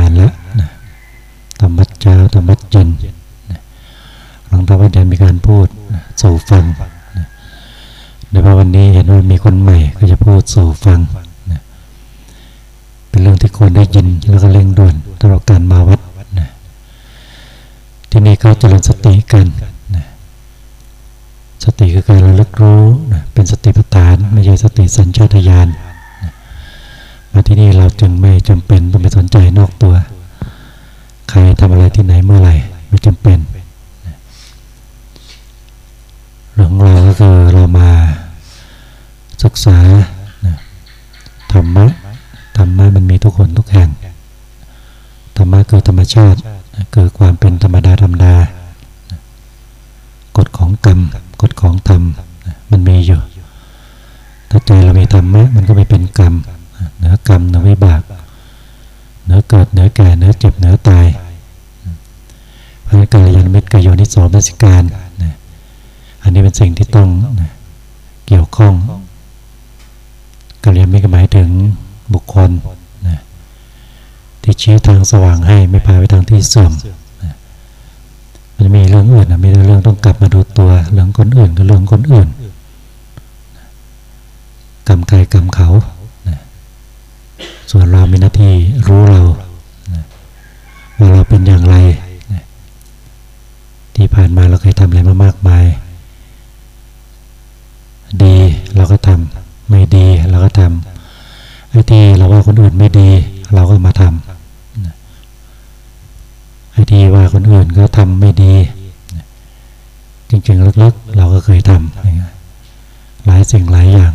านแล้วนะธรรมะเช้าธรรมะเย็นหลังจาวันเดือนมีการพูดนะสู่ฟังนะโดยเฉพาะวันนี้เห็นว่ามีคนใหม่ก็จะพูดสู่ฟังนะเป็นเรื่องที่ควรได้ยินแล้วก็เร่งด่วนตลอดการมาวัดนะที่นี่เขาเจริญสติกันนะสติคือการระลึกรู้นะเป็นสติปัฏฐานไม่ใช่สติสัญชาตญาณนะมา ที่นี่เราจึงไม่จำเป็นต้องไปสนใจนอกตัว ใครทำอะไรที่ไหนเมื่อไหร่ไม่จำเป็นนะเรื่องของเราก็คือเรามาศึกษาธรรมะธรรมะมันมีทุกคนทุกแห่งธรรมะคือธรรมชาติคือความเป็นธรรมดาธรรมดากฎของกรรมกฎของธรรมมันมีอยู่ ถ้าใจเรามีธรรมะมันก็ไม่เป็นกรรม เหนือกรรมเหนือวิบากเหนือเกิดเหนือแก่เหนือเจ็บเหนือตายพระกาลยานมิตรกโยนิโสมนสิการอันนี้เป็นสิ่งที่ต้องเกี่ยวข้องกาลยานมิตรหมายถึงบุคคลนะที่ชี้ทางสว่างให้ไม่พาไปทางที่เสื่อมนะมันมีเรื่องอื่นนะมีเรื่องต้องกลับมาดูตัวเรื่องคนอื่นก็เรื่องคนอื่นกรรมใครกรรมเขา ส่วนเรามีหน้าที่รู้เราว่าเราเป็นอย่างไร ที่ผ่านมาเราเคยทำอะไรมามากมาย ดีเราก็ทำไม่ดีเราก็ทำไอ้ที่เราว่าคนอื่นไม่ดี เราก็มาทำไอ้ที่ว่าคนอื่นก็ทำไม่ดี จริงๆลึกๆเราก็เคยทำหลายสิ่งหลายอย่าง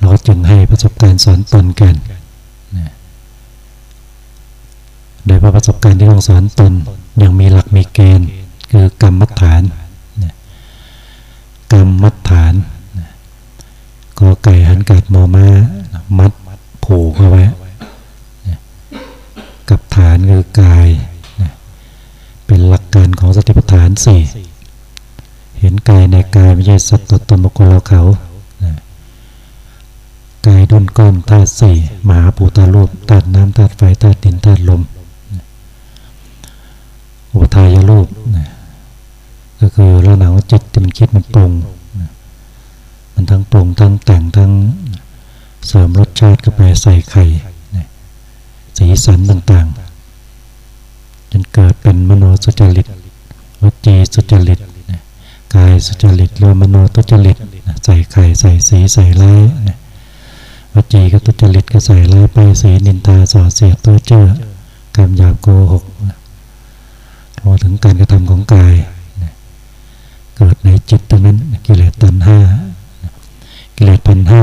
เราจึงให้ประสบการณ์สอนตนกันโดยประสบการณ์ที่ต้องสอนตนยังมีหลักมีเกณฑ์ คือกรรมมัฐานกรรมมัฐานกอไก่หันกัดมอมามัดผูกเอาไว้กับฐานคือกายเป็นหลักการของสติปัฏฐานสี่เห็นกายในกายไม่ใช่สัตว์ตัวตนบุคคลเราเขา กายดุนก้อนธาตุสี่มหาภูตารูปธาตุน้ำธาตุไฟธาตุดินธาตุลมอุทายรูปนะก็คือลักษณะของจิตที่มันคิดมันปรุงนะมันทั้งปรุงทั้งแต่งทั้งเสริมรสชาติเข้าไปใส่ไข่นะสีสันต่างๆ จนเกิดเป็นมโนสุจริตวจีสุจริตนะกายสุจริตหรือมโนตุจริตนะใส่ไข่ใส่สีใส่ร้นะ วจีก็ตุจริตก็ใส่ร้ายไปสีนินทาส่อเสียดตัวเจ้อกรรมหยาบโกหกรวมถึงการกระทำของกายเกิดในจิตตรงนั้นกิเลสตัณห้ากิเลสพันห้า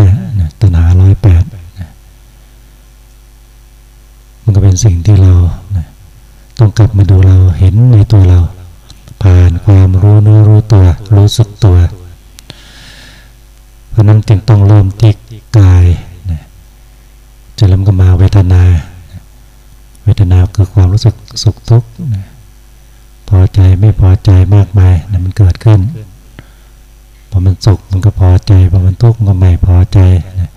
ตัณหาร้อยแปดมันก็เป็นสิ่งที่เราต้องกลับมาดูเราเห็นในตัวเรา ผ่านความรู้เนื้อรู้ตัว รู้สึกตัว เพราะนั้นจึงต้องเริ่มที่กาย จะเริ่มก็มาเวทนา เวทนาคือความรู้สึกสุขทุกข์พอใจไม่พอใจมากมายนะมันเกิดขึ้นพอมันสุขมันก็พอใจพอมันทุกข์มันก็ไม่พอใจนะ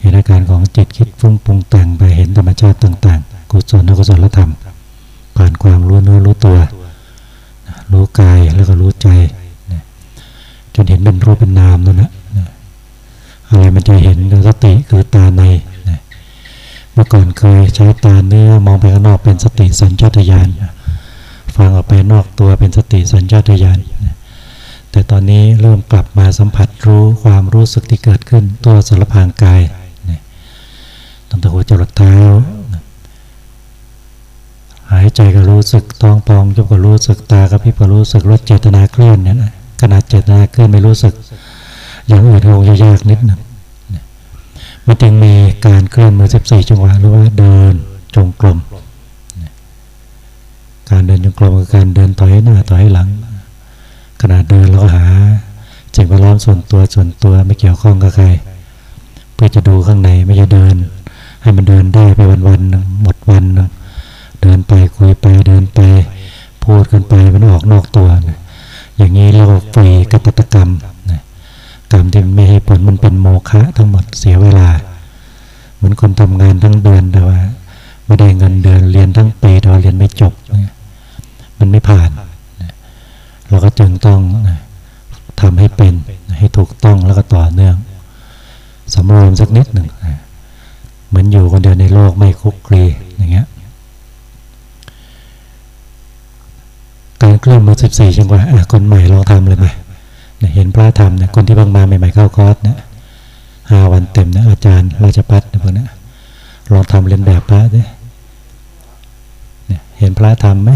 เห็นอาการของจิตคิดฟุ้งปรุงแต่งไปเห็นธรรมชาติต่างๆกุศลอกุศลธรรมผ่านความรู้เนื้อรู้ตัว รู้กายแล้วก็รู้ใจจนเห็นเป็นรูปเป็นนามนั่นแหละนะอะไรมันจะเห็นสติคือตาในนะ เมื่อก่อนเคยใช้ตาเนื้อมองไปข้างนอกเป็นสติสัญชาตญาณฟังออกไปนอกตัวเป็นสติสัญชาตญาณแต่ตอนนี้เริ่มกลับมาสัมผัสรู้ความรู้สึกที่เกิดขึ้นตัวสารพางกายตั้งแต่หัวจรดเท้าหายใจก็รู้สึกท้องพองจมูกก็รู้สึกตากระพริบก็รู้สึกรสเจตนาเคลื่อนเนี่ยนะขนาดเจตนาเคลื่อนไม่รู้สึก อย่างอื่นคงจะยากนิดนึง มันจึงมีการเคลื่อนมือ 14 จังหวะหรือว่าเดินจงกรมการเดินจงกรมคือการเดินถอยหน้าถอยหลัง ขณะเดินเราหาสิ่งแวดล้อมส่วนตัวส่วนตัวไม่เกี่ยวข้องกับใคร เพื่อจะดูข้างในไม่จะเดิน ให้มันเดินได้ไปวันวันหมดวันเดินไปคุยไปเดินไป พูดกันไปมันออกนอกตัว อย่างนี้เราฟรีกับตกรรม กรรมที่มันไม่ให้ผลมันเป็นโมฆะทั้งหมดเสียเวลา เหมือนคนทำงานทั้งเดือนแต่ว่าไม่ได้เงินเดือนเรียนทั้งปีแต่ว่าเรียนไม่จบเนี่ยมันไม่ผ่านเราก็จึงต้องทำให้เป็นให้ถูกต้องแล้วก็ต่อเนื่องสำรวมสักนิดหนึ่งเหมือนอยู่คนเดียวในโลกไม่คุกคีอย่างเงี้ยการเคลื่อนมือสิบสี่จังหวะคนใหม่ลองทำเลยไหม เห็นพระธรรมเนี่ยคนที่เพิ่งมาใหม่ๆเข้าคอร์สนี่ยห้าวันเต็มนะอาจารย์ราชพัฒน์พวกนี้ลองทำเรียนแบบพระดิเห็นพระธรรมไหม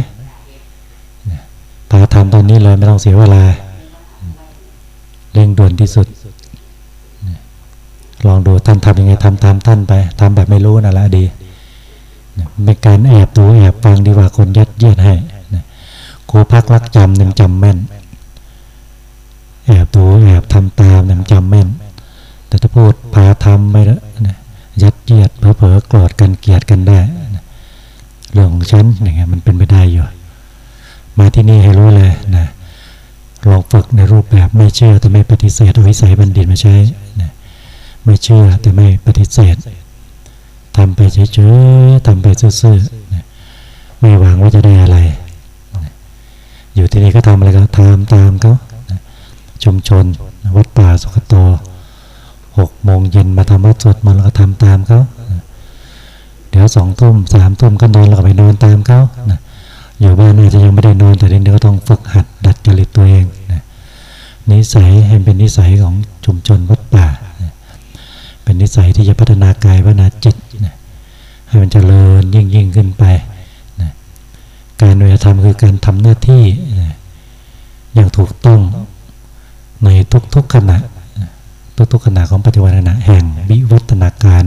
พระธรรมตอนนี้เลยไม่ต้องเสียเวลาเร่งด่วนที่สุด ลองดูท่านทำยังไงทำตามท่านไปทำแบบไม่รู้นั่นแหละดีเป็นการแอบดูแอบฟังดีกว่าคนยัดเยียดให้ครูพักรักจำหนึ่งจำแม่น แอบดูแอบทำตามหนึ่งจำแม่น แต่ถ้าพูดพาทำไม่ละยัดเยียดเผลอเผลอโกรธกันเกลียดกันได้เรื่องของฉันอย่างเงี้ยมันเป็นไปได้อยู่มาที่นี่ให้รู้เลยนะลองฝึกในรูปแบบไม่เชื่อแต่ไม่ปฏิเสธเอาวิสัยบัณฑิตมาใช้นะไม่เชื่อแต่ไม่ปฏิเสธทำไปเฉยๆทำไปซื่อๆนะไม่หวังว่าจะได้อะไรนะอยู่ที่นี่ก็ทำอะไรก็ทำตามเขา ชุมชน วัดป่าสุขโตหกโมงเย็นมาทำวัดสวดมาแล้วก็ทำตามเขาเดี๋ยวสองทุ่มสามทุ่มก็นอนแล้วก็ไปนอนตามเขานะอยู่บ้านอาจจะยังไม่ได้นอนแต่เดี๋ยวก็ต้องฝึกหัดดัดจริตตัวเองนะนิสัยให้เป็นนิสัยของชุมชนวัดป่านะเป็นนิสัยที่จะพัฒนากายพัฒนาจิตนะให้มันเจริญยิ่งยิ่งขึ้นไปนะการวิธรรมคือการทำหน้าที่นะอย่างถูกต้อง ในทุกๆขณะ ทุกๆขณะของปฏิวัติขณะแห่งวิวัฒนาการ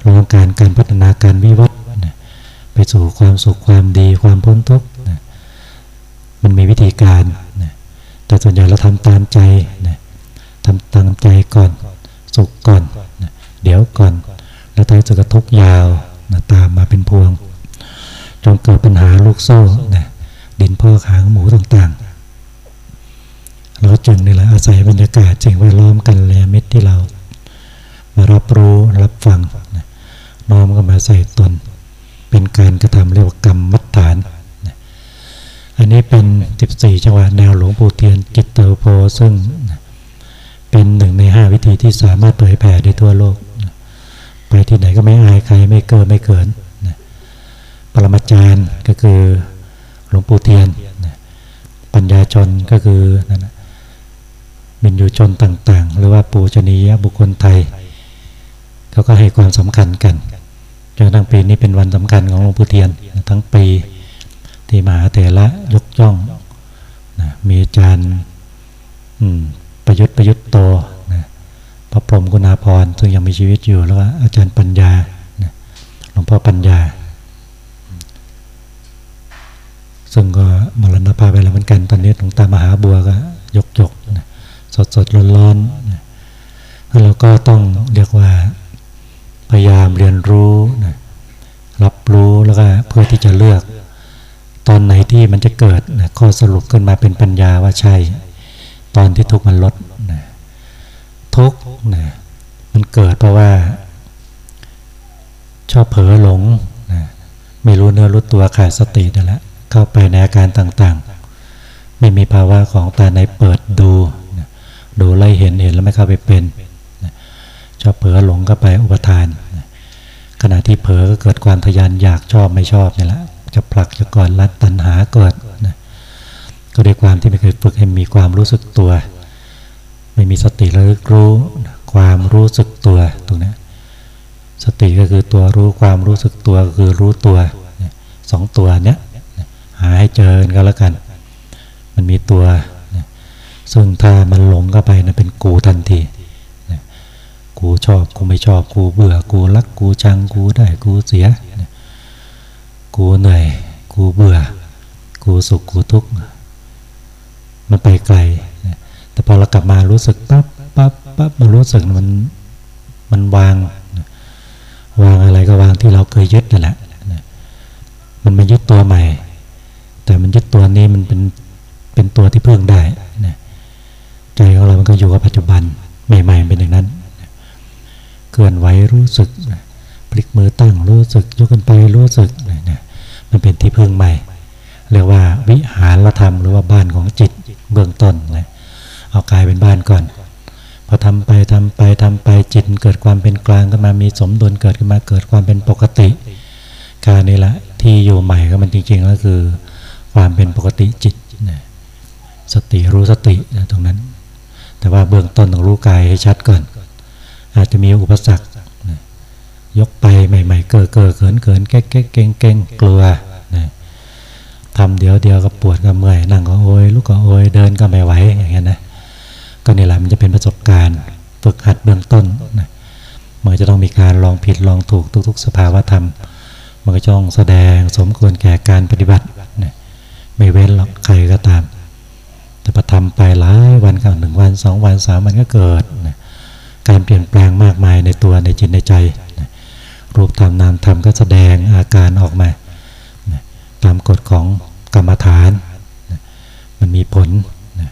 โรงการการพัฒนาการวิวัฒนะไปสู่ความสุขความดีความพ้นทุกข์นะมันมีวิธีการนะแต่ส่วนใหญ่เราทำตามใจนะทำตามใจก่อนสุขก่อนนะเดี๋ยวก่อน แล้วท้ายสุดก็ทุกยาวนะตามมาเป็นพวงจนเกิดปัญหาลูกโซ่นะดินพ่อขางหมูต่างๆ เราจึงนี่แหละอาศัยบรรยากาศสิ่งแวดล้อมกันแลมิตรที่เรา มารับรู้รับฟังน้อมก็มาใส่ตน เป็นการกระทำเรียกว่ากรรมมัฏฐาน อันนี้เป็น 14 จังหวะแนวหลวงปู่เทียนจิตเตอร์โพซึ่งเป็นหนึ่งในห้าวิธีที่สามารถเผยแผ่ได้ทั่วโลก ไปที่ไหนก็ไม่อายใครไม่เกินไม่เกินปรมาจารย์ก็คือหลวงปู่เทียนปัญญาชนก็คือนั่น มินยูชนต่าง ๆ หรือว่าปูชนียบุคคลไทยเขาก็ให้ความสำคัญกันจนทั้งปีนี้เป็นวันสำคัญของหลวงปู่เทียน ทั้งปีที่มหาเถระยกย่องนะมีอาจารย์ประยุทธ์ประยุทธ์โตนะพระพรหมกุณาพรซึ่งยังมีชีวิตอยู่แล้วก็อาจารย์ปัญญานะหลวงพ่อปัญญา ซึ่งก็มรณภาพไปแล้วเหมือนกันตอนนี้หลวงตามหาบัวก็ยกยกนะ สดสดร้อนร้อนนะแล้วเราก็ต้องเรียกว่าพยายามเรียนรู้นะรับรู้แล้วก็เพื่อที่จะเลือก ตอนไหนที่มันจะเกิดนะข้อสรุปขึ้นมาเป็นปัญญาว่าใช่ ตอนที่ทุกข์มันลดนะทุกข์นะมันเกิดเพราะว่า ชอบเผลอหลงนะไม่รู้เนื้อรู้ตัวขาดสตินั่นแหละเข้าไปในอาการต่างๆ ไม่มีภาวะของตาในเปิดดู ดูไล่เห็นเห็นแล้วไม่เข้าไปเป็นชอบเผลอหลงก็ไปอุปทาน ขณะที่เผลอก็เกิดความทยานอยากชอบไม่ชอบนี่แหละจะผลักจะก่อนรัดตัณหาเกิดนะก็ด้วยความที่ไม่เคยฝึกให้มีความรู้สึกตัว ไม่มีสติระลึกรู้ความรู้สึกตัวตรงนี้สติก็คือตัวรู้ความรู้สึกตัวคือรู้ตัวสองตัวเนี้ยหาให้เจอกันก็แล้วกัน มันมีตัว ซึ่งถ้ามันหลงเข้าไปนะเป็นกูทันทีกูชอบกูไม่ชอบกูเบื่อกูรักกูชังกูได้กูเสียกูเหนื่อยกูเบื่อ กูสุขกูทุกข์มันไปไกลแต่พอเรากลับมารู้สึกปั๊บปั๊บปั๊บมารู้สึกมันมันวางวางอะไรก็วางที่เราเคยยึดนั่นแหละมันไมายึดตัวใหม่ แต่มันยึดตัวนี้มันเป็นเป็นตัวที่เพิ่งได้ ใจของเรามันก็อยู่กับปัจจุบันใหม่ๆเป็นอย่างนั้นเคลื่อนไหวรู้สึกพลิกมือตั้งรู้สึกยกขึ้นไปรู้สึกเนี่ยมันเป็นที่พึ่งใหม่เรียกว่าวิหารธรรมหรือว่าบ้านของจิตเบื้องต้นนะเอากายเป็นบ้านก่อน พอทำไปทำไปทำไปจิตเกิดความเป็นกลางขึ้นมามีสมดุลเกิดขึ้นมาเกิดความเป็นปกติการนี้ละที่อยู่ใหม่ก็มันจริงๆก็คือความเป็นปกติจิตนะสติรู้สตินะตรงนั้น แต่ว่าเบื้องต้นต้องรู้กายให้ชัดก่อน อาจจะมีอุปสรรคยกไปใหม่ ๆ เกิดเกิดเขินเขินแก๊กแก๊กเก่งเก่งกลัวนะทำเดี๋ยวเดียวก็ปวดก็เมื่อยนั่งก็โอยลุกก็โอยเดินก็ไม่ไหวอย่างเงี้ยนะก็นี่แหละมันจะเป็นประสบการณ์ฝึกหัดเบื้องต้นนะมันจะต้องมีการลองผิดลองถูกทุก ๆ สภาวะธรรม มันก็จ้องแสดงสมควรแก่การปฏิบัตินะไม่เว้นหรอกใครก็ตาม แต่พอทำไปหลายวันกันหนึ่งวันสองวันสามวันก็เกิดนะการเปลี่ยนแปลงมากมายในตัวในจิตในใจนะรูปธรรมนามธรรมก็แสดงอาการออกมานะตามกฎของกรรมฐานนะมันมีผลนะ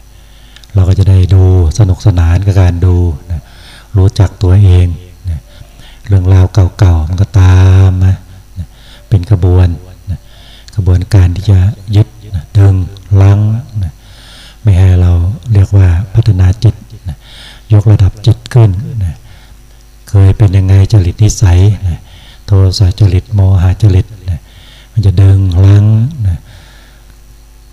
เราก็จะได้ดูสนุกสนานกับการดูนะรู้จักตัวเองนะเรื่องราวเก่าๆมันก็ตามมานะเป็นกระบวนนะกระบวนการที่จะยึดนะดึงลังนะ ไม่ให้เราเรียกว่าพัฒนาจิตนะยกระดับจิตขึ้นนะเคยเป็นยังไงจริตนิสัยนะโทสะจริตโมหะจริตนะมันจะดึงลังนะ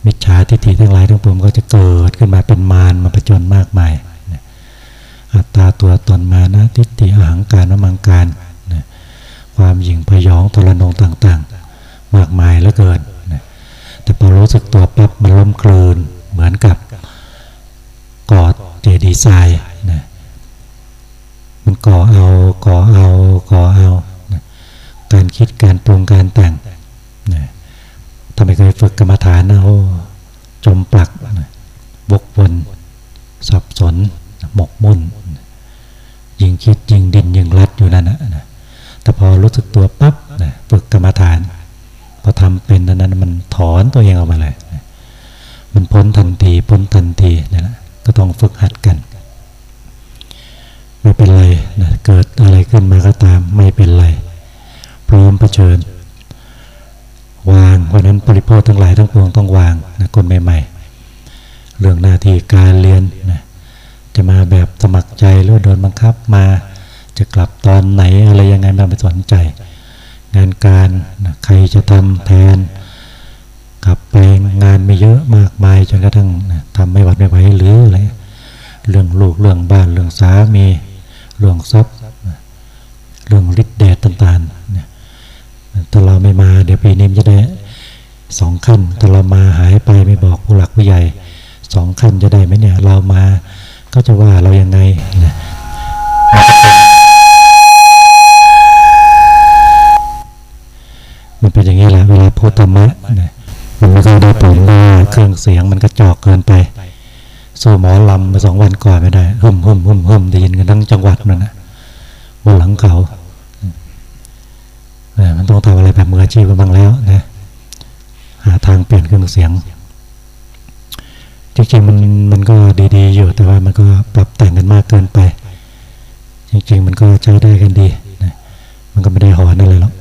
มิจฉาทิฏฐิทั้งหลายทั้งปวงก็จะเกิดขึ้นมาเป็นมารมาประจนมากมายนะอัตตาตัวตนมานะทิฏฐิอาหังการนมังการนะความหยิ่งพยองทรนงต่างๆ มากมายเหลือเกินนะแต่พอรู้สึกตัวปั๊บมันล้มกลืน เหมือนกับก่อเจดีย์ทรายนะมันก่อเอาก่อเอาก่อเอานะการคิดการปรุงการแต่งนะถ้าไมเคยฝึกกรรมฐานนะโอ้จมปลักนะวกวนสับสนหมกมุ่นยิงคิดยิงดินยิงรัดอยู่นั่นนะนะแต่พอรู้สึกตัวปั๊บนะฝึกกรรมฐาน พอทำเป็นนั้นมันถอนตัวเองออกมาเลย นะมันพ้นทันทีพ้นทันทีนี่แหละก็ต้องฝึกหัดกันไม่เป็นไรนะเกิดอะไรขึ้นมาก็ตามไม่เป็นไร พร้อมเผชิญ วางวันนั้นปริโภคทั้งหลายทั้งปวงต้องวางนะคนใหม่ๆ เรื่องหน้าที่การเรียนนะจะมาแบบสมัครใจหรือโดนบังคับมาจะกลับตอนไหนอะไรยังไงไมาไปสนใจ งานการนะใครจะทำแทน กับไปงานไม่เยอะมากมายจนกระทั่งนะทำไม่หวัดไม่ไหวหรืออะไรเรื่องลูกเรื่องบ้านเรื่องสามีเรื่องทรัพย์เรื่องฤทธิ์เดชต่างๆนะถ้าเราไม่มาเดี๋ยวปีนี้จะได้สองขั้นถ้าเรามาหายไปไม่บอกผู้หลักผู้ใหญ่สองขั้นจะได้ไหมเนี่ยเรามาก็จะว่าเรายังไงนะมันเป็นอย่างนี้แหละเวลาพูดธรรมะนะ มันไม่ค่อยได้ผลว่าเครื่องเสียงมันกระจอกเกินไป สู้หมอลำมาสองวันก่อนไม่ได้หึมหึมหึมหึมได้ยินกันทั้งจังหวัดนั่นนะวันหลังเขาเนี่ยมันต้องทำอะไรแบบมืออาชีพบ้างแล้วนะหาทางเปลี่ยนเครื่องเสียง จริงๆมันมันก็ดีๆอยู่แต่ว่ามันก็ปรับแต่งกันมากเกินไป จริงๆมันก็ใช้ได้กันดีนะมันก็ไม่ได้หอนอะไรหรอก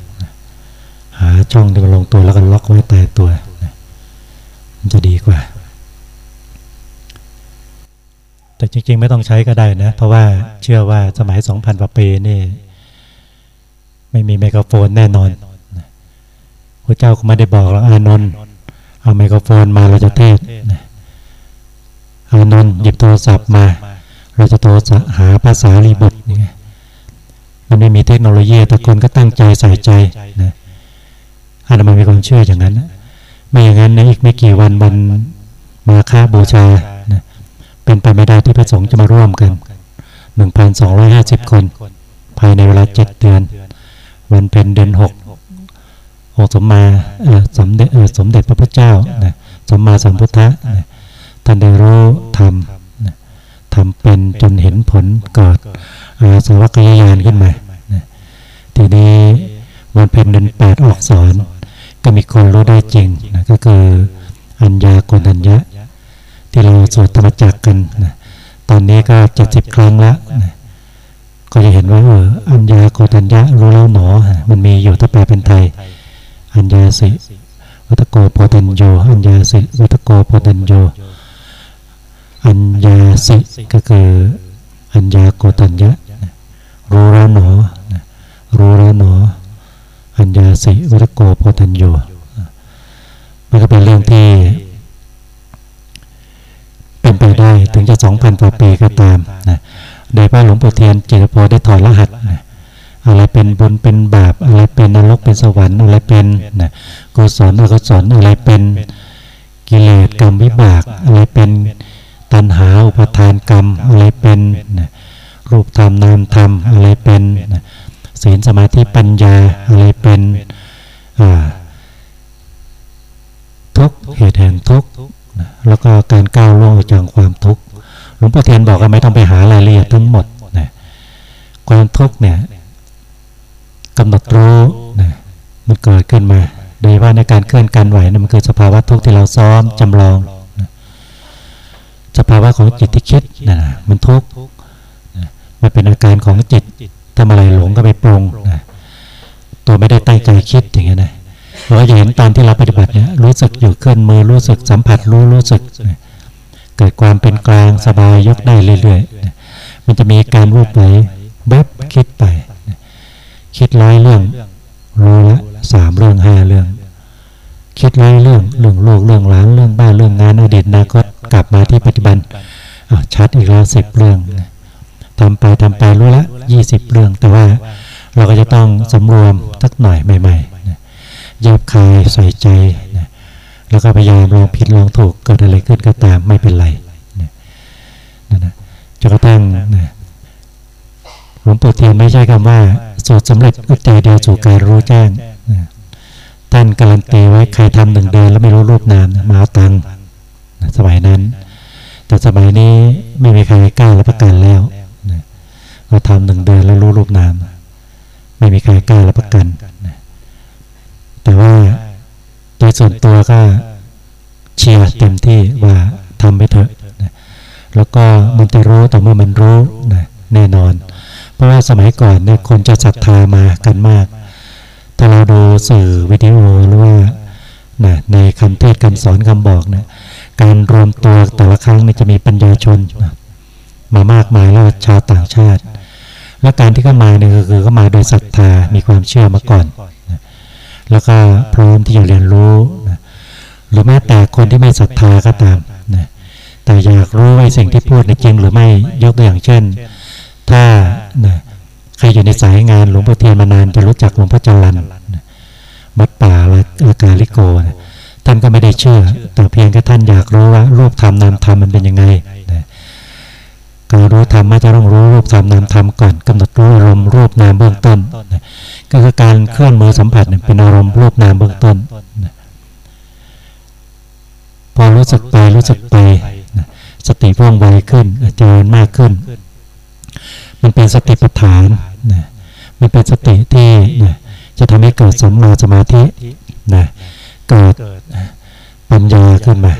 หาช่องที่มันลงตัวแล้วก็ล็อกไว้แต่ตัว จะดีกว่า แต่จริง ๆ ไม่ต้องใช้ก็ได้นะ เพราะว่าเชื่อว่าสมัย 2,000กว่าปีนี่ ไม่มีไมโครโฟนแน่นอนพระเจ้าก็ไม่ได้บอกเราอานนท์เอาไมโครโฟนมาเราจะเทศอานนท์หยิบโทรศัพท์มา เราจะโทรหาภาษาลีบุตรนี่มันไม่มีเทคโนโลยีแต่คนก็ตั้งใจใส่ใจนะอาตมามีความเชื่ออย่างนั้นนะ ไม่อย่างนั้นในอีกไม่กี่วันวันมาค่าบูชาเป็นไปไม่ได้ที่พระสงฆ์จะมาร่วมกัน 1,250 คน ภายในเวลาเจ็ดเดือน วันเพ็ญเดือนหกโอสมมาสมเด็จสมเด็จพระพุทธเจ้านะสมมาสัมพุทธะนะท่านได้รู้ทำนะทำเป็นจนเห็นผลเกิดอาสวัคยายานขึ้นมานะทีนี้วันเพ็ญเดือนแปดออกสอน ก็มีคนรู้ได้จริงนะก็คืออัญญาโกนัญญะ ที่เราสวดธรรมจักกันนะตอนนี้ก็เจ็ดสิบครั้งละนะก็จะเห็นว่าเอออัญญาโกตัญญะรู้แล้วหนอ มันมีอยู่ถ้าแปลเป็นไทย อัญญาสิวัตโกโพตัญโยอัญญาสิวัตโกโพตัญโยอัญญาสิก็คืออัญญาโกตัญญะรู้แล้วหนอรู้แล้วหนอ อัญญาสิวิรโกโพธัญโยมันก็เป็นเรื่องที่ เป็นไปได้ถึงจะสองพันกว่าปีก็ตามนะโดยพระหลวงปู่เทียนจิตโพได้ถอดรหัสนะอะไรเป็นบุญเป็นบาป อะไรเป็นนรกเป็นสวรรค์อะไรเป็นนะกุศลอกุศลอะไรเป็นกิเลสกรรมวิบาก อะไรเป็นตัณหาอุปทานกรรม อะไรเป็นนะรูปธรรมนามธรรมอะไรเป็นนะ ศีลสมาธิปัญญาอะไรเป็นทุกเหตุแห่งทุกแล้วก็การก้าวล่วงจากความทุกข์หลวงพ่อเทียนบอกว่าไม่ต้องไปหารายละเอียดทั้งหมดนะความทุกข์เนี่ยกำหนดรู้นะมันเกิดขึ้นมา โดยว่าในการเคลื่อนการไหวนะมันคือสภาวะทุกข์ที่เราซ้อมจำลองนะสภาวะของจิตที่คิดนะมันทุกข์มันเป็นอาการของจิต ทำอะไรหลงก็ไปปรุงนะตัวไม่ได้ตั้งใจคิดอย่างเงี้ยนะเราจะเห็นตอนที่เราปฏิบัติเนี่ยรู้สึกอยู่เคลื่อนมือรู้สึกสัมผัสรู้รู้สึกนะเกิดความเป็นกลางสบายยกได้เรื่อยๆนะมันจะมีการรูปไหลแวบคิดไปคิดร้อยเรื่องรู้ละสามเรื่องห้าเรื่อง คิดร้อยเรื่องเรื่องลูกเรื่องหลานเรื่องบ้านเรื่องงานอดีตนาคตกลับมาที่ปัจจุบันชัดอีกแล้วสิบเรื่องทำไปทำไปรู้ละ ยี่สิบเรื่อง แต่ว่าเราก็จะต้องสำรวมสักหน่อยใหม่ๆยับคายใส่ใจนะแล้วก็พยายามลองผิดลองถูกเกิดอะไรขึ้นก็ตามไม่เป็นไรนะนะจะกระทั่งนะหลวงปู่เทียนไม่ใช่คำว่า สูตรสำเร็จอุใจเดียวสู่การรู้แจ้งท่านการันตีไว้ใครทำหนึ่งเดือนแล้วไม่รู้รูปนามมาเอาตังสมัยนั้น แต่สมัยนี้ไม่มีใครกล้ารับประกันแล้ว เราทำหนึ่งเดือนแล้วรู้รูปนาม ไม่มีใครกล้ารับประกันแต่ว่าโดยส่วนตัวก็เชียร์เต็มที่ว่าทำไปเถอะแล้วก็มันจะรู้ต่อเมื่อมันรู้แน่นอน เพราะว่าสมัยก่อนเนี่ยคนจะศรัทธามากันมาก ถ้าเราดูสื่อวิดีโอหรือว่านะในคำเทศคำสอนคำบอกเนะการรวมตัวแต่ละครั้งนี่จะมีปัญญาชนนะมามากมายแล้วชาวต่างชาติ และการที่เข้ามาเนี่ยก็คือเข้ามาโดยศรัทธามีความเชื่อมาก่อน แล้วก็พร้อมที่จะเรียนรู้นะหรือแม้แต่คนที่ไม่ศรัทธาก็ตามนะแต่อยากรู้ว่าสิ่งที่พูดในจริงหรือไม่ยกตัวอย่างเช่น ถ้านะใครอยู่ในสายงานหลวงพ่อเทียนมานานจะรู้จักหลวงพ่อจรันวัดป่าลากาลิโกนะท่านก็ไม่ได้เชื่อ แต่เพียงแค่ท่านอยากรู้ว่ารูปธรรมนามธรรมมันเป็นยังไง การรู้ธรรมมาจะต้องรู้รูปธรรมนามธรรมก่อนกำหนดรู้อารมณ์รูปนามเบื้องต้นก็คือการเคลื่อนมือสัมผัสเป็นอารมณ์รูปนามเบื้องต้นพอรู้สึกไปรู้สึกไปสติว่องไวขึ้นเจริญมากขึ้น มันเป็นสติปัฏฐานนะมันเป็นสติที่นะจะทำให้เกิดสัมมาสมาธินะเกิดปัญญาขึ้นมา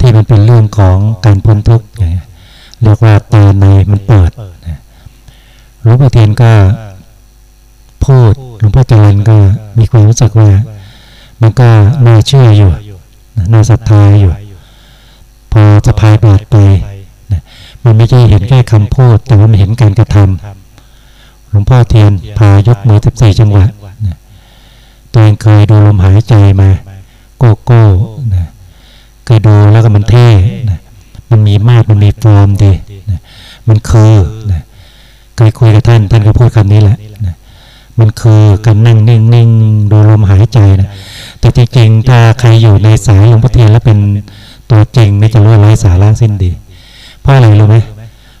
ที่มันเป็นเรื่องของการพ้นทุกข์ เรียกว่าตาในมันเปิดนะหลวงพ่อเทียนก็พูดหลวงพ่อจรันก็มีความรู้สึกว่า มันก็น่าเชื่ออยู่น่าศรัทธาอยู่ พอจะพาปฏิบัติไปมันไม่ใช่เห็นแค่คำพูด แต่ว่ามันเห็นการกระทำหลวงพ่อเทียนพายกมือสิบสี่จังหวะตัวเองเคยดูลมหายใจมา โก้โก้นะเคยดูแล้วก็มันเท่นะ มันมีมาดมันมีฟอร์มดีนะมันคือนะเคยคุยกับท่าน ท่านก็พูดคำนี้แหละนะมันคือการนั่งนิ่งๆดูลมหายใจนะแต่จริงๆถ้าใครอยู่ในสายหลวงพ่อเทียนแล้วเป็นตัวจริงนี่จะรู้ไร้สาระสิ้นดี เพราะอะไรรู้ไหม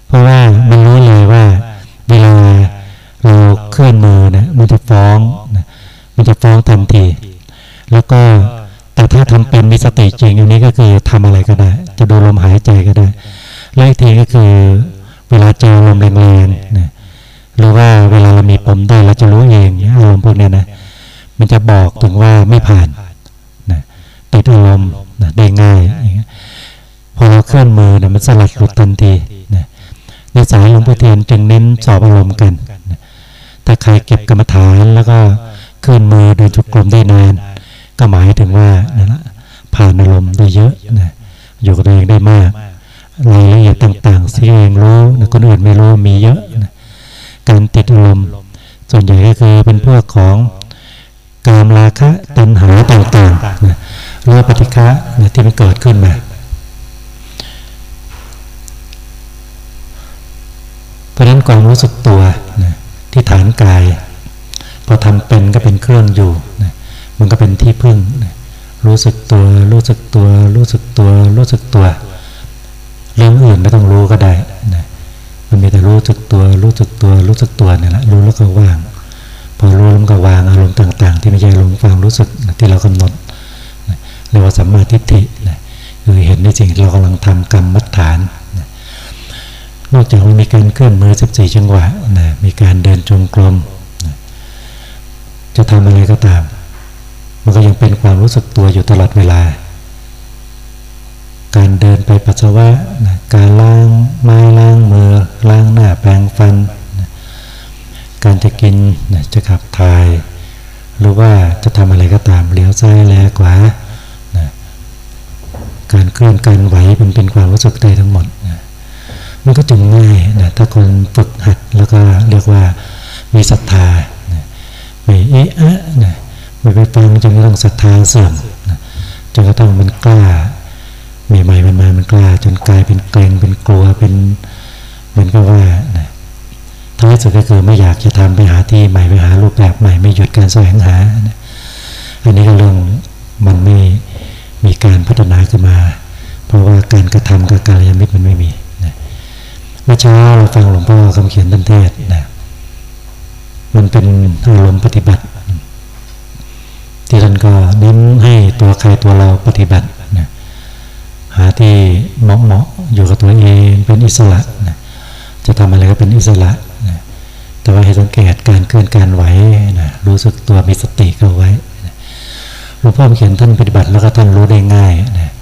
เพราะว่ามันรู้เลยว่าเวลาเราเคลื่อนมือนะมันจะฟ้องนะมันจะฟ้องทันที แล้วก็ แต่ถ้าทำเป็นมีสติจริงอยู่นี้ก็คือทำอะไรก็ได้ จะดูลมหายใจก็ได้แลอีกทีก็คือเวลาเจอลมแรงๆนะหรือว่าเวลาเรามีปมด้เราจะรู้เองอารมณ์พวกนี้นะมันจะบอกถึงว่าไม่ผ่านนะติดอารมณ์นะได้ง่ายพอเราเคลื่อนมือเนี่ยมันสลัดหลุดทันทีนะในสายหลวงพ่อเทียนจึงเน้นสอบอารมณ์กันนะถ้าใครเก็บกรรมฐานแล้วก็เคลื่อนมือเดินจุกลมได้นาน ก็หมายถึงว่านั่นละผ่านอารมณ์ได้เยอะนะอยู่กับตัวเองได้มากรายละเอียดต่างๆที่เองรู้นะคนอื่นไม่รู้มีเยอะนะการติดอารมณ์ส่วนใหญ่ก็คือเป็นพวกของกามราคะตัณหาต่างๆนะหรือปฏิฆะนะที่มันเกิดขึ้นมาเพราะนั้นความรู้สึกตัวนะที่ฐานกายพอทำเป็นก็เป็นเครื่องอยู่ มันก็เป็นที่พึ่ง รู้สึกตัว รู้สึกตัว รู้สึกตัว รู้สึกตัว เรื่องอื่นไม่ต้องรู้ก็ได้นะมันมีแต่รู้สึกตัว รู้สึกตัว รู้สึกตัวนี่แหละรู้แล้วก็ว่าง พอรู้แล้วก็วางอารมณ์ต่าง ๆ ที่ไม่ใช่อารมณ์ความรู้สึกที่เรากำหนดเรียกว่าสัมมาทิฏฐินะคือเห็นในสิ่งเรากำลังทำกรรมมัดฐานนะนอกจากมันมีการเคลื่อนมือ 14 จังหวะนะมีการเดินจงกรมนะจะทำอะไรก็ตามมันก็ยังเป็นความ รู้สึกตัวอยู่ตลอดเวลา การเดินไปปัสสาวะนะการล้างไม้ล้างมือล้างหน้าแปรงฟันนะการจะกินนะจะขับถ่าย หรือว่าจะทำอะไรก็ตามเลี้ยวซ้ายแลขวานะการเคลื่อนการไหวเป็นเป็นความรู้สึกได้ทั้งหมดนะมันก็จึงง่ายนะถ้าคนฝึกหัดแล้วก็เรียกว่ามีศรัทธานะไม่เอะอะนะ ไม่ไปฟังจนกระทั่งศรัทธาเสื่อมจนกระทั่งมันกล้าใหม่ๆมันมามันกล้าจนกลายเป็นเกรงเป็นกลัวเป็นเหมือนกับว่าท้ายสุดก็คือไม่อยากจะทำไปหาที่ใหม่ไปหารูปแบบใหม่ไม่หยุดการแสวงหาอันนี้ก็เรื่องมันไม่มีการพัฒนาขึ้นมา เพราะว่าการกระทำกับการยมิตรมันไม่มีนะเมื่อเช้าเราฟังหลวงพ่อคำเขียนตันเทศนะมันเป็นอารมณ์ปฏิบัติ ที่ท่านก็เน้นให้ตัวใครตัวเราปฏิบัตินะหาที่เหมาะเหมาะอยู่กับตัวเองเป็นอิสระนะจะทำอะไรก็เป็นอิสระนะแต่ว่าให้สังเกตการเคลื่อนการไหวนะรู้สึกตัวมีสติเข้าไว้หลวงพ่อเขียนท่านปฏิบัติแล้วก็ท่านรู้ได้ง่ายนะ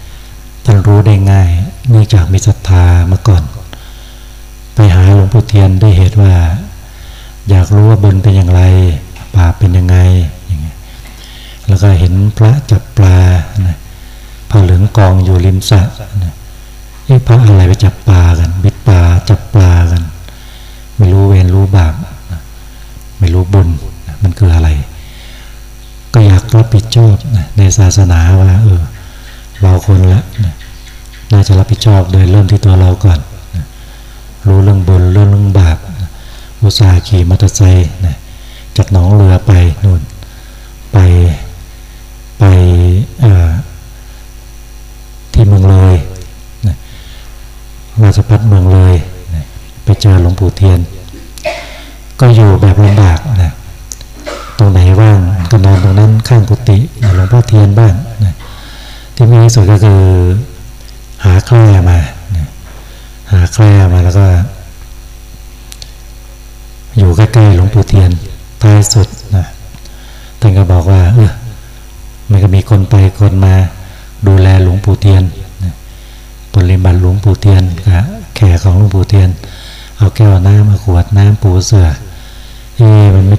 ท่านรู้ได้ง่ายเนื่องจากมีศรัทธามาก่อน ไปหาหลวงปู่เทียนได้เหตุว่า อยากรู้ว่าบุญเป็นอย่างไรบาปเป็นยังไง แล้วก็เห็นพระจับปลานะผ้าเหลืองกองอยู่ริมสระนะไอ้พระอะไรไปจับปลากันบิดปลาจับปลากัน ไม่รู้เวรรู้บาปไม่รู้บุญมันคืออะไร ก็อยากรับผิดชอบในศาสนาว่าเออเราคนละน่าจะรับผิดชอบโดยเริ่มที่ตัวเราก่อนรู้เรื่องบุญเรื่องเรื่องบาปอุตส่าห์ขี่มอเตอร์ไซค์จากหนองเรือไปนู่นไป ไปที่เมืองเลยราชพัฒเมืองเลยไปเจอหลวงปู่เทียน ก็อยู่แบบลำบากนะตรงไหนว่างก็นอนตรงนั้นข้างกุฏิหลวงพ่อเทียนบ้างนะที่มีที่สุดก็คือหาแคร่มานะหาแคร่มาแล้วก็ อยู่ใกล้ๆหลวงปู่เทียนท้ายสุดนะท่านก็บอกว่าเออ มันก็มีคนไปคนมาดูแลหลวงปู่เทียนปริบัติหลวงปู่เทียนกับแขกของหลวงปู่เทียน เอาแก้วน้ำมาขวดน้ำปูเสือเอ้มันไม่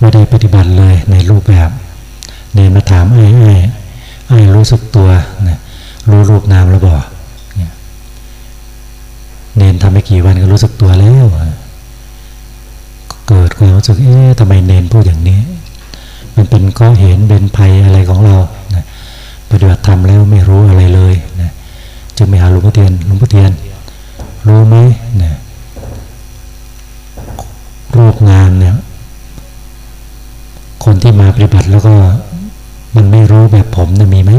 ไม่ได้ปฏิบัติเลยในรูปแบบเนนมาถามไอ้ไอ้ไอ้รู้สึกตัวนะรู้รูปนามแล้วบอกเนนทำไม่กี่วันก็รู้สึกตัวแล้ว เกิดความรู้สึกเอ๊ะทำไมเนนพูดอย่างนี้ มันเป็นก็เห็นเป็นภัยอะไรของเรานะปฏิบัติธรรมแล้วไม่รู้อะไรเลยนะจึงไปหาหลวงพ่อเทียนหลวงพ่อเทียน รู้ไหมนะรูปงานเนี่ย คนที่มาปฏิบัติแล้วก็มันไม่รู้แบบผมนะมีไหม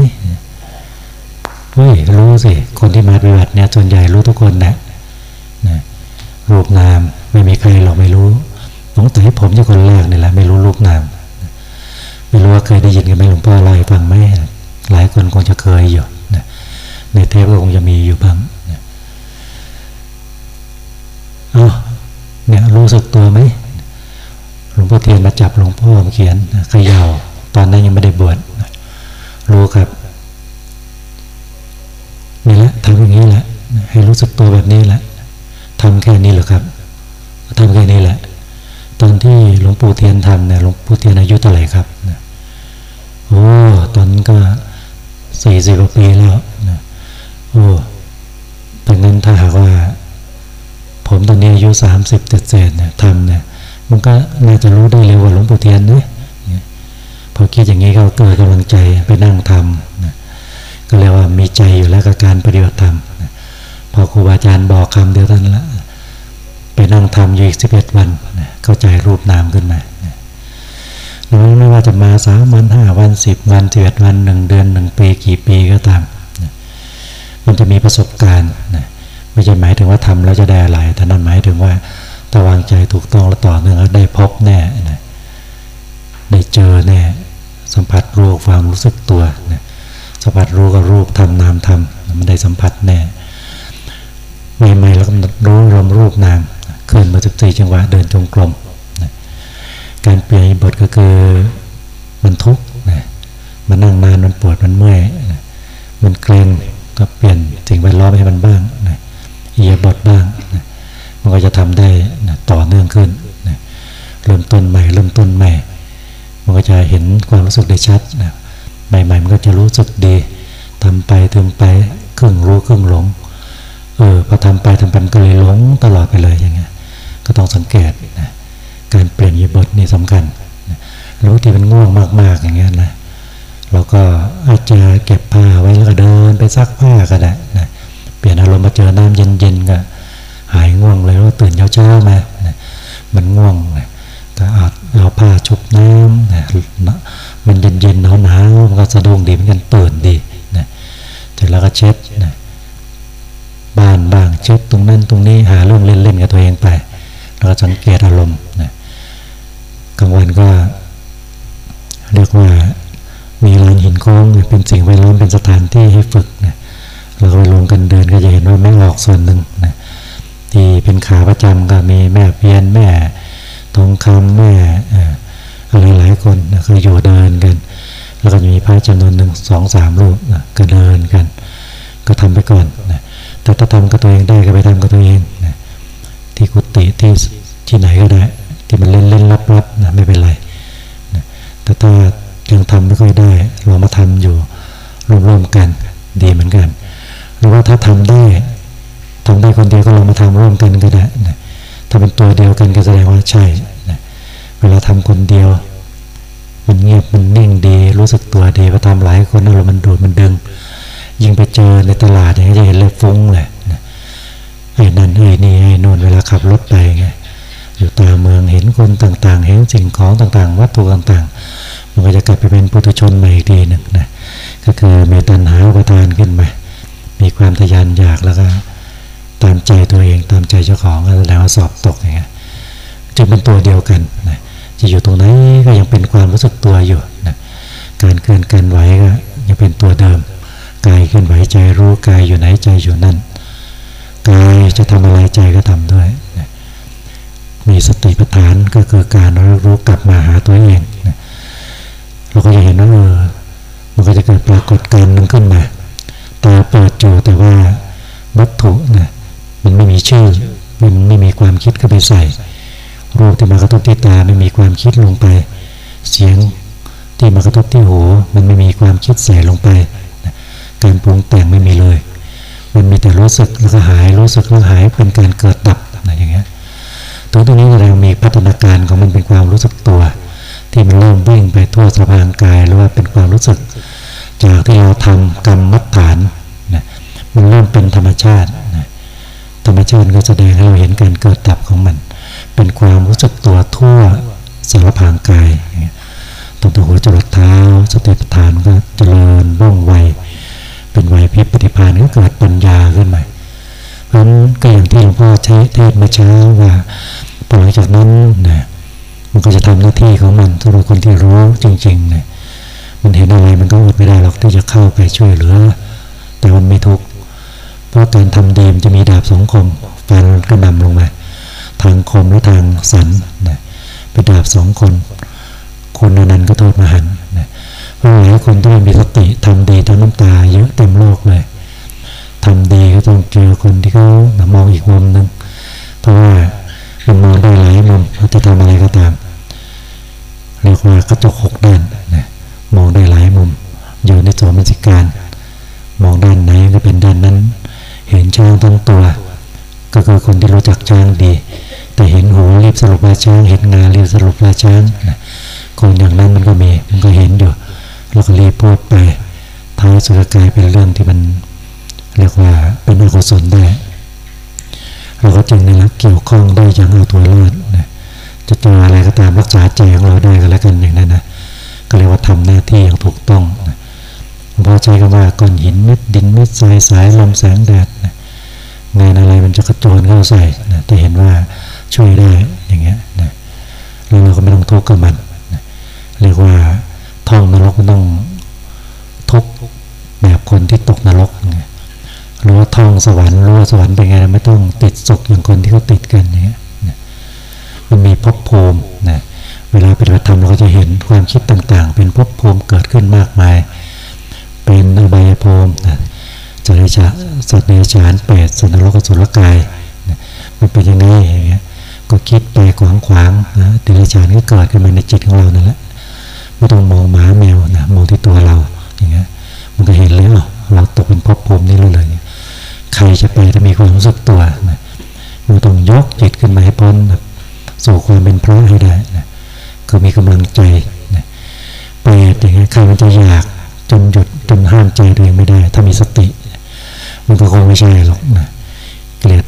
เฮ้ยรู้สิคนที่มาปฏิบัติเนี่ยส่วนใหญ่รู้ทุกคนนะนะรูปนามไม่มีใครหรอกไม่รู้ต้องแต่ผมที่คนแรกนี่แหละไม่รู้รูปนาม ไม่รู้ว่าเคยได้ยินกันไหมหลวงพ่อเล่าให้ฟังไหมหลายคนคงจะเคยอยู่นะในเทปก็คงจะมีอยู่บ้างนะเอาเนี่ยรู้สึกตัวไหมหลวงพ่อเทียนมาจับหลวงพ่อเขียนขย่าตอนนั้นยังไม่ได้บวชรู้ครับนี่แหละทำอย่างนี้แหละให้รู้สึกตัวแบบนี้แหละทำแค่นี้เหรอครับทำแค่นี้แหละ ตอนที่หลวงปู่เทียนทำเนี่ยหลวงปู่เทียนอายุเท่าไหร่ครับนะ โอ้ตอนนั้นก็สี่สิบกว่าปีแล้วนะโอ้เป็นยุสามสิบเศษเนี่ยทำเนี่ยมันก็น่าจะรู้ได้เร็วกว่าหลวงปู่เทียนนะพอคิดอย่างนี้เขาเกิดกำลังใจไปนั่งทำนะก็เรียกว่ามีใจอยู่แล้วกับการปฏิบัติธรรมนะพอครูบาอาจารย์บอกคำเดียวท่านละไปนั่งทำอยู่อีกสิบเอ็ดวันนะเข้าใจรูปนามขึ้นมา ไม่ว่าจะมาสามวันห้าวันสิบวันสิบเอ็ดวันหนึ่งเดือนหนึ่งปีกี่ปีก็ตามมันจะมีประสบการณ์นะไม่ใช่หมายถึงว่าทำแล้วจะได้อะไร แต่นั่นหมายถึงว่าถ้าวางใจถูกต้องและต่อเนื่องแล้วได้พบแน่นะได้เจอแน่สัมผัสรู้ความรู้สึกตัวนะสัมผัสรู้กับรูปทำนามทำมันได้สัมผัสแน่ใหม่ๆแล้วก็รู้รวมรูปนามเคลื่อนมาสิบสี่จังหวะเดินจงกรม การเปลี่ยนบทก็คือมันทุกข์นะมันนั่งนานมันปวดมันเมื่อยนะมันเกร็งก็เปลี่ยนสิ่งแวดล้อมให้มันบ้างนะเอียบทบ้างนะมันก็จะทำได้นะต่อเนื่องขึ้นนะเริ่มต้นใหม่ เริ่มต้นใหม่ มันก็จะเห็นความรู้สึกได้ชัดนะใหม่ๆมันก็จะรู้สึกดีทำไปทำไปครึ่งรู้ครึ่งหลงเออพอทำไปทำไปมันก็เลยหลงตลอดไปเลยอย่างเงี้ยก็ต้องสังเกตนะ การเปลี่ยนยีบทนี่สำคัญนะแล้ที่มันง่วงมาก ๆ อย่างเงี้ยนะเราก็อาจจะเก็บผ้าไว้แล้วก็เดินไปซักผ้าก็ได้นะเปลี่ยนอารมณ์มาเจอน้ำเย็นๆก็หายง่วงเลยแล้วตื่นเช้าๆมานะมันง่วงนะก็อาจเอาผ้าชุบน้ำนะมันเย็นๆหนาวๆมันก็สะดุ้งดีเหมือนกันตื่นดีนะเสร็จแล้วก็เช็ดนะบ้านบ้างเช็ดตรงนั้นตรงนี้หาเรื่องเล่นๆกับตัวเองไป แล้วก็สังเกตอารมณ์ ลางวันก็ เรียกว่ามีลานหินโค้งเป็นสิ่งแวดล้อมเป็นสถานที่ให้ฝึกนะเราก็ไปลงกันเดินก็จะเห็นว่าแม่ออกส่วนหนึ่งนะที่เป็นขาประจำก็มีแม่เพียนแม่ทองคำแม่อะไรหลายคนนะคืออยู่เดินกัน แล้วก็มีพระจำนวนหนึ่งสองสามรูปนะก็เดินกัน ก็ทำไปก่อนนะแต่ถ้าทำกับตัวเองได้ก็ไปทำกับตัวเองนะที่กุฏิที่ที่ไหนก็ได้ ที่มันเล่นเล่นรับรับนะไม่เป็นไรนะแต่ถ้ายังทำไม่ค่อยได้เรามาทำอยู่ร่วมๆกันดีเหมือนกัน หรือว่าถ้าทำได้ทำได้คนเดียวก็ลองมาทำร่วมกันก็ได้นะถ้าเป็นตัวเดียวกันก็แสดงว่าใช่นะเวลาทำคนเดียว มันเงียบมันนิ่งดี รู้สึกตัวดีพอทำหลายคนอารมณ์มันดูดมันดึง ยิ่งไปเจอในตลาดอย่างนี้จะเห็นเลยฟุ้งเลยนะไอ้นั่นไอ้นี่ไอ้นู่นเวลาขับรถไปไง อยู่ตาเมืองเห็นคนต่างๆ เห็นสิ่งของต่างๆ วัตถุต่างๆ มันก็จะกลับไปเป็นปุถุชนใหม่อีกทีหนึ่งนะก็คือมีตัณหาอุปทานขึ้นมา มีความทยานอยากแล้วก็ตามใจตัวเองตามใจเจ้าของก็แสดงว่าสอบตกอย่างเงี้ยจึงเป็นตัวเดียวกันนะจะอยู่ตรงไหนก็ยังเป็นความรู้สึกตัวอยู่นะการเคลื่อนการไหวก็ยังเป็นตัวเดิมกายเคลื่อนไหวใจรู้กายอยู่ไหนใจอยู่นั่นกายจะทำอะไรใจก็ทำด้วยนะ มีสติปัฏฐานก็คือการรู้กลับมาหาตัวเองนะเราก็จะเห็นว่าเออมันก็จะเกิดปรากฏการณ์นึงขึ้นมาตาเปิดอยู่แต่ว่าวัตถุนะมันไม่มีชื่อมันไม่มีความคิดเข้าไปใส่รูปที่มากระทบที่ตาไม่มีความคิดลงไป เสียงที่มากระทบที่หูมันไม่มีความคิดใส่ลงไป การปรุงแต่งไม่มีเลย มันมีแต่รู้สึกแล้วก็หายรู้สึกแล้วหายเป็นการเกิดดับนะอย่างเงี้ย ตรงตรงนี้เรามีพัฒนาการของมันเป็นความรู้สึกตัว ที่มันเริ่มวิ่งไปทั่วสะพานกายหรือว่าเป็นความรู้สึก จากที่เราทำกรรมมัดฐานนะมันเริ่มเป็นธรรมชาตินะธรรมชาติก็แสดงให้เราเห็นการเกิดดับของมัน เป็นความรู้สึกตัวทั่วสารพางกายตรงตัวหัวจรดเท้าสติปัฏฐานก็เจริญว่องไว เป็นไวพิปฏิภาณก็เกิดปัญญาขึ้นมา นั้นก็อย่างที่หลวงพ่อใช้เทศมาเช้าว่าพอหลังจากนั้นนะมันก็จะทำหน้าที่ของมันสำหรับคนที่รู้จริงๆนะมันเห็นอะไรมันก็อดไม่ได้หรอกที่จะเข้าไปช่วยเหลือ แต่มันไม่ทุกข์เพราะการทำดีมันจะมีดาบสองคมฟันก็นำลงมาทางคมและทางสันนะเป็นดาบสองคนคนนั้นก็โทษมหันนะเพราะหลายคนที่มีสติทำดีทั้งน้ำตาเยอะเต็มโลกเลย ทำดีก็ต้องเจอคนที่เขามองอีกมุมหนึ่งเพราะว่ามันมองได้หลายมุมเขาจะทำอะไรก็ตามเรียกว่ากระจกหกด้านนะมองได้หลายมุม อยู่ในตัวมิจิการ มองด้านไหนก็เป็นด้านนั้น เห็นช้างทั้งตัว ก็คือคนที่รู้จักช้างดี แต่เห็นหูรีบสรุปว่าช้าง เห็นงารีบสรุปว่าช้างนะคนอย่างนั้นมันก็มีมันก็เห็นอยู่แล้วก็รีบพูดไปท้ายสุดกายเป็นเรื่องที่มัน เรียกว่าเป็นอกุศลได้เราก็จึงในละเกี่ยวข้องได้ยังเอาตัวรอดนะจะเจออะไรก็ตามรักษาใจของเราได้ก็แล้วกันอย่างนั้นนะก็เรียกว่าทำหน้าที่อย่างถูกต้องนะพอใจก็ว่าก้อนหินเม็ดดินเม็ดทรายสายลมแสงแดดนะงานอะไรมันจะกระโจนเข้าใส่นะแต่เห็นว่าช่วยได้อย่างเงี้ยนะแล้วเราก็ไม่ต้องทุกข์กับมันนะเรียกว่าท่องนรกมันต้องทุกข์แบบคนที่ตกนรกนะ รู้ว่าท่องสวรรค์รู้ว่าสวรรค์เป็นไงไม่ต้องติดสุขอย่างคนที่เขาติดกันอย่างเงี้ยมันมีภพภูมินะเวลาปฏิบัติธรรมเราก็จะเห็นความคิดต่าง ๆ เป็นภพภูมิเกิดขึ้นมากมาย เป็นอบายภูมินะจริยาสัตว์เดรัจฉานเปรตสุนทรกสุรกายนะมันเป็นยังไงอย่างเงี้ยก็คิดไปขวางขวางนะเดรัจฉานก็เกิดขึ้นมาในจิตของเรานั่นแหละไม่ต้องมองหมาแมวนะมองที่ตัวเราอย่างเงี้ยมันก็เห็นเลยอ๋อเราตกเป็นภพภูมินี้เลยเลย ใครจะไปถ้ามีความรู้สึกตัวนะมันต้องยกจิตขึ้นมาให้พ้นนะสู่ความเป็นพระให้ได้นะก็มีกำลังใจนะเปรตอย่างเงี้ใครมันจะอยากจนหยุดจนห้ามใจตัวเองไม่ได้ ถ้ามีสติ มันก็คงไม่ใช่หรอกนะเกลียด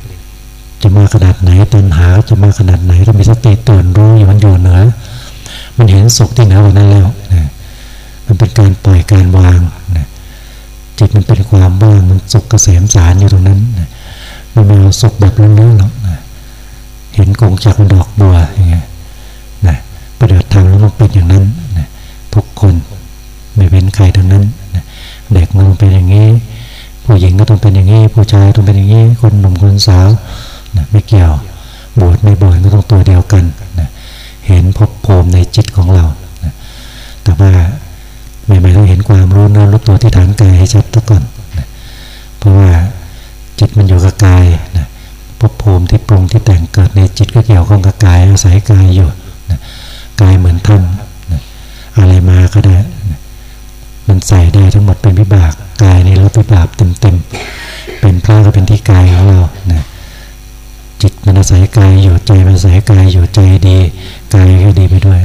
จะมาขนาดไหนตัณหาจะมาขนาดไหนถ้ามีสติตื่นรู้อยู่มันอยู่เหนือมันเห็นสุขที่เหนือกว่านั้นแล้วนะมันเป็นการปล่อยการวาง จิตมันเป็นความว่างมันสุขเกษมสารอยู่ตรงนั้นมันไม่เอาสุขแบบล้วนๆหรอกเห็นกงจากดอกบัวอย่างเงี้ยนะปฏิบัติธรรมแล้วมันเป็นอย่างนั้นนะทุกคนไม่เป็นใครทั้งนั้นนะเด็กมันเป็นอย่างนี้ ผู้หญิงก็ต้องเป็นอย่างนี้ ผู้ชายต้องเป็นอย่างนี้ คนหนุ่มคนสาวนะไม่เกี่ยวบวชไม่บวชก็ต้องตัวเดียวกันนะเห็นภพภูมิในจิตของเรานะแต่ว่า ใหม่ๆต้องเห็นความรู้นื้อรู้ตัวที่ฐานกายให้ชัดซะก่อนนะเพราะว่าจิตมันอยู่กับกายนะภพภูมิที่ปรุงที่แต่งเกิดในจิตก็เกี่ยวข้องกับกายอาศัยกายอยู่นะกายเหมือนท่านนะอะไรมาก็ได้นะมันใส่ได้ทั้งหมดเป็นวิบากกายในเราวิบากเต็มๆเป็นพระก็เป็นที่กายของเรานะจิตมันอาศัยกายอยู่ใจมันอาศัยกายอยู่ใจดีกายก็ดีไปด้วย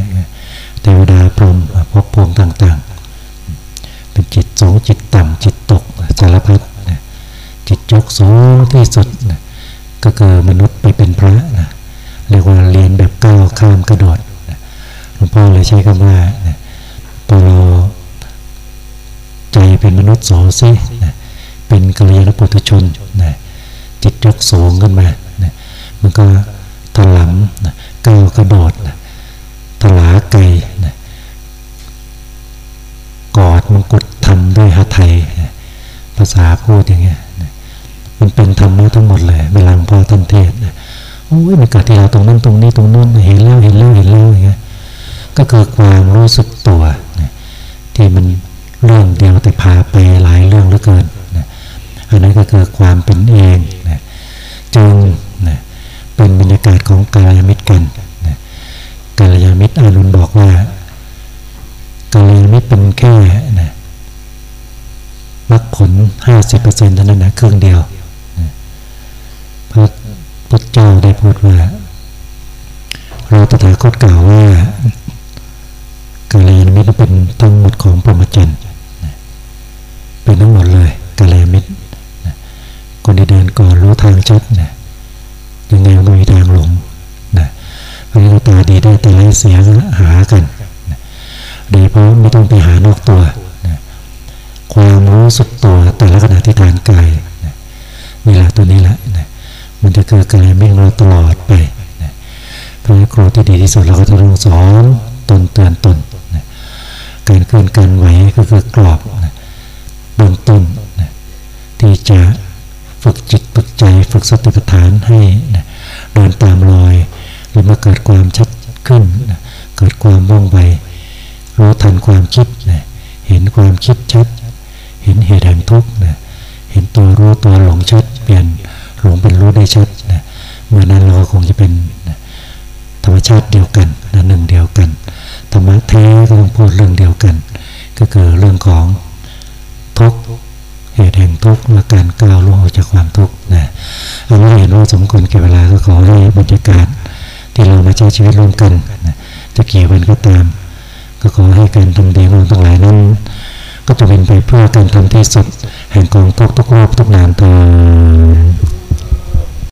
เทวดาพรหมภพภูมิต่างๆ เป็นจิตสูงจิตต่ำจิตตกสารพัดนะจิตยกสูงที่สุดนะก็คือมนุษย์ไปเป็นพระนะเรียกว่าเรียนแบบก้าวข้ามกระโดดนะหลวงพ่อเลยใช้คำว่านะพอเราใจเป็นมนุษย์โสซินะเป็นกัลยาณปุถุชนนะจิตยกสูงขึ้นมานะมันก็ถลำนะก้าวกระโดดนะถลาไกนะกอดมงกุฎทำด้วยหาไทยนะภา ษาพูดอย่างเงี้ยมันเป็นธรรมะทั้งหมดเลยเวลาหลวงพ่อท่านเทศนะโอ้ยมันเกิดที่เราตรงนั้นตรงนี้ตรงนู้นเห็นแล้วเห็นแล้วเห็นแล้วอย่างเงี้ยก็คือความรู้สึกตัวนะที่มันเรื่องเดียวแต่พาไปหลายเรื่องเหลือเกินนะอันนั้นก็คือความเป็นเองนะจึงนะเป็นบรรยากาศของกาลยามิตรกันนะกาลยามิตรอารุณบอกว่ากาลยามิตรเป็นแค่ มรรคผลห้าสิบเปอร์เซ็นต์เท่านั้นนะครึ่งเดียวพระพุทธเจ้าได้พูดว่า เราตถาคตกล่าวว่ากาลยามิตรเป็นทั้งหมดของพรมจรรย์เป็นทั้งหมดเลยกาลยามิตรคนที่เดินก่อนรู้ทางชัดนะยังไงก็มีทางหลงนะเพราะนั้นตาดีได้แต่ไรเสียหากันนะดีเพราะไม่ต้องไปหานอกตัว กายนะนี่แหละตัวนี้แหละนะมันจะเกิดกายามิตรเราตลอดไปนะเพราะครูที่ดีที่สุดเราก็จะต้องสอนตนเตือนตนนะการเคลื่อนการไหวก็คือกรอบนะเบื้องต้นนะที่จะฝึกจิตฝึกใจฝึกสติปัฏฐานให้นะเดินตามรอย หรือมาเกิดความชัดขึ้นนะเกิดความว่องไวรู้ทันความคิดนะเห็นความคิดชัด เห็นเหตุแห่งทุกข์นะ เห็นตัวรู้ตัวหลงชัด เปลี่ยนหลงเป็นรู้ได้ชัดนะเมื่อนั้นเราก็คงจะเป็นธรรมชาติเดียวกันนะหนึ่งเดียวกันธรรมะแท้ก็ต้องพูดเรื่องเดียวกัน ก็คือเรื่องของทุกข์เหตุแห่งทุกข์และการก้าวล่วงออกจากความทุกข์นะอันนี้เห็นว่าสมควรแก่เวลาก็ขอให้บรรยากาศที่เรามาใช้ชีวิตร่วมกันนะจะกี่ยวันก็ตาม ก็ขอให้การทำดีของทั้งหลายนั้น ก็จะเป็นไปเพื่อการทำที่สุด แห่งกองทุกทุกโลกทุกนานเธอ